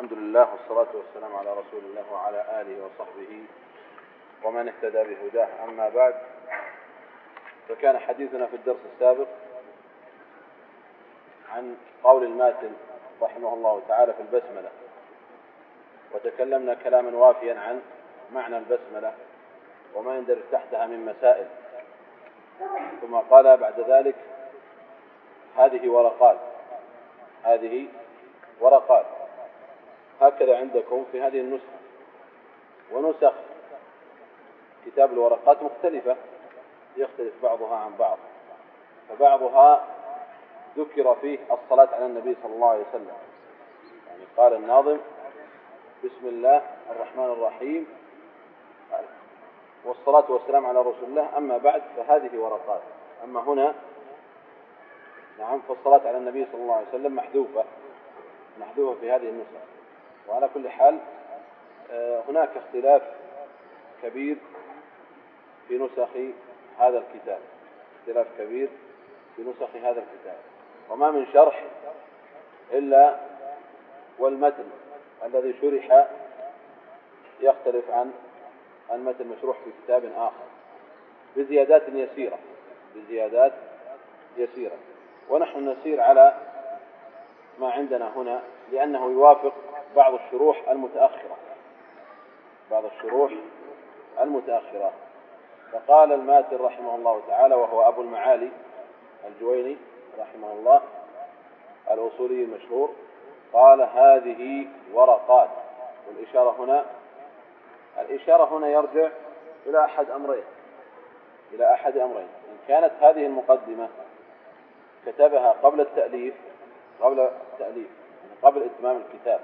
الحمد لله والصلاة والسلام على رسول الله وعلى آله وصحبه ومن اهتدى بهداه. أما بعد فكان حديثنا في الدرس السابق عن قول الماتن رحمه الله تعالى في البسملة وتكلمنا كلاما وافيا عن معنى البسملة وما يندرج تحتها من مسائل. ثم قال بعد ذلك هذه ورقات هذه ورقات. هكذا عندكم في هذه النسخة. ونسخ كتاب الورقات مختلفة يختلف بعضها عن بعض. فبعضها ذكر فيه الصلاة على النبي صلى الله عليه وسلم. يعني قال الناظم بسم الله الرحمن الرحيم. والصلاة والسلام على رسول الله. أما بعد فهذه ورقات. أما هنا نعم فالصلاة على النبي صلى الله عليه وسلم محذوفة. محذوفة في هذه النسخة. وعلى كل حال آه، هناك اختلاف كبير في نسخ هذا الكتاب. اختلاف كبير في نسخ هذا الكتاب. وما من شرح إلا والمتن الذي شرح يختلف عن المتن المشروح في كتاب آخر. بزيادات يسيرة بزيادات يسيرة. ونحن نسير على ما عندنا هنا لأنه يوافق بعض الشروح المتأخرة. بعض الشروح المتأخرة. فقال الماتر رحمه الله تعالى وهو أبو المعالي الجويني رحمه الله الأصولي المشهور قال هذه ورقات. والإشارة هنا الإشارة هنا يرجع إلى أحد أمرين. إلى أحد أمرين. إن كانت هذه المقدمة كتبها قبل التأليف قبل التأليف يعني قبل إتمام الكتاب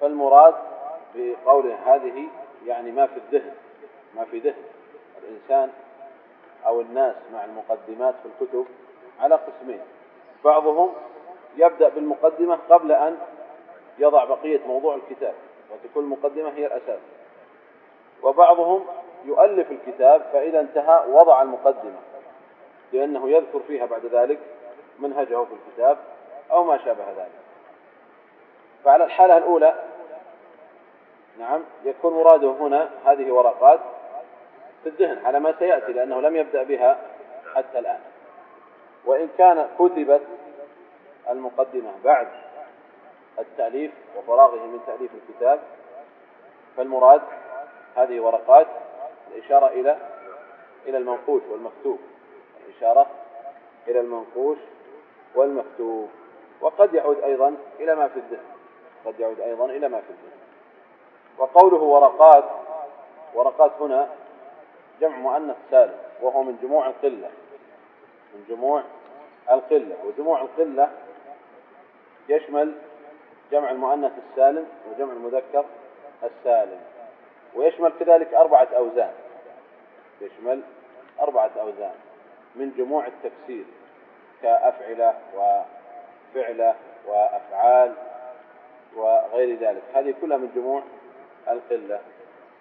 فالمراد بقوله هذه يعني ما في الذهن ما في ذهن. الإنسان أو الناس مع المقدمات في الكتب على قسمين. بعضهم يبدأ بالمقدمة قبل أن يضع بقية موضوع الكتاب وتكون المقدمة هي الأساس. وبعضهم يؤلف الكتاب فإذا انتهى وضع المقدمة لأنه يذكر فيها بعد ذلك منهجه في الكتاب أو ما شابه ذلك. فعلى الحالة الأولى نعم يكون مراده هنا هذه ورقات في الذهن على ما سيأتي لأنه لم يبدأ بها حتى الآن. وإن كان كتبت المقدمة بعد التأليف وفراغه من تأليف الكتاب فالمراد هذه ورقات الإشارة إلى إلى المنقوش والمكتوب. الإشارة إلى المنقوش والمكتوب. وقد يعود أيضا إلى ما في الذهن. قد يعود أيضا إلى ما في الذهن وقوله ورقات ورقات هنا جمع مؤنث سالم وهو من جموع القلة من جموع القلة وجموع القلة يشمل جمع المؤنث السالم وجمع المذكر السالم ويشمل كذلك أربعة أوزان. يشمل أربعة أوزان من جموع التكسير كأفعلة وفعلة وأفعال وغير ذلك. هذه كلها من جموع القلة.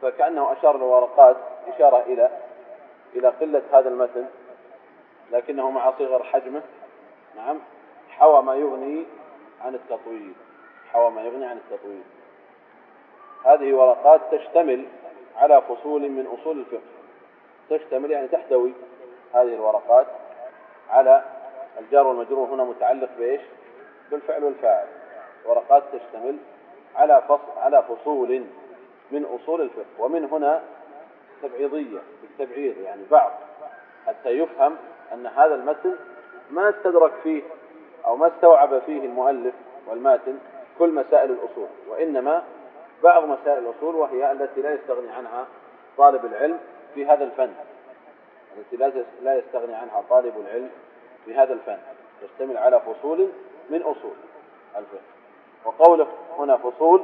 فكأنه أشار الورقات إشارة إلى إلى قلة هذا المتن لكنه مع صغر حجمه. نعم. حوى ما يغني عن التطويل. حوى ما يغني عن التطويل. هذه ورقات تشتمل على فصول من أصول الفقه. تشتمل يعني تحتوي هذه الورقات على الجار والمجرور هنا متعلق بإيش؟ بالفعل والفاعل. ورقات تشتمل على فصل على فصول من أصول الفقه ومن هنا تبعيضية بالتبعيض يعني بعض حتى يفهم أن هذا المتن ما استدرك فيه أو ما استوعب فيه المؤلف والماتن كل مسائل الأصول وإنما بعض مسائل الأصول وهي التي لا يستغني عنها طالب العلم في هذا الفن التي لا يستغني عنها طالب العلم في هذا الفن تشتمل على فصول من أصول الفقه. وقوله هنا فصول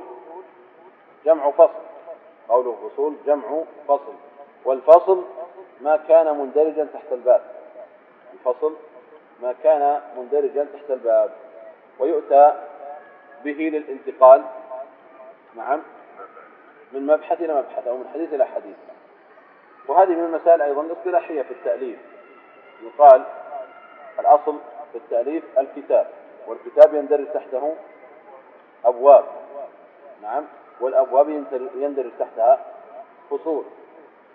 جمع فصل. قوله فصول جمع فصل. والفصل ما كان مندرجا تحت الباب. الفصل ما كان مندرجا تحت الباب. ويؤتى به للانتقال. نعم. من مبحث إلى مبحث أو من حديث إلى حديث. وهذه من المسائل أيضا الاصطلاحية في التأليف. يقال الأصل في التأليف الكتاب. والكتاب يندرج تحته أبواب. نعم. والأبواب يندرج تحتها فصول.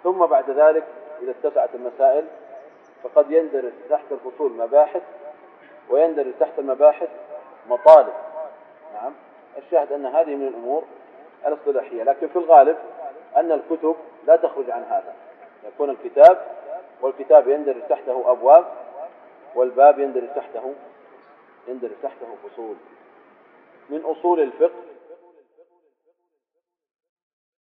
ثم بعد ذلك إذا اتسعت المسائل فقد يندرج تحت الفصول مباحث ويندرج تحت المباحث مطالب. نعم. الشاهد أن هذه من الأمور الاصطلاحية. لكن في الغالب أن الكتب لا تخرج عن هذا. يكون الكتاب والكتاب يندرج تحته أبواب والباب يندرج تحته يندرج تحته فصول. من أصول الفقه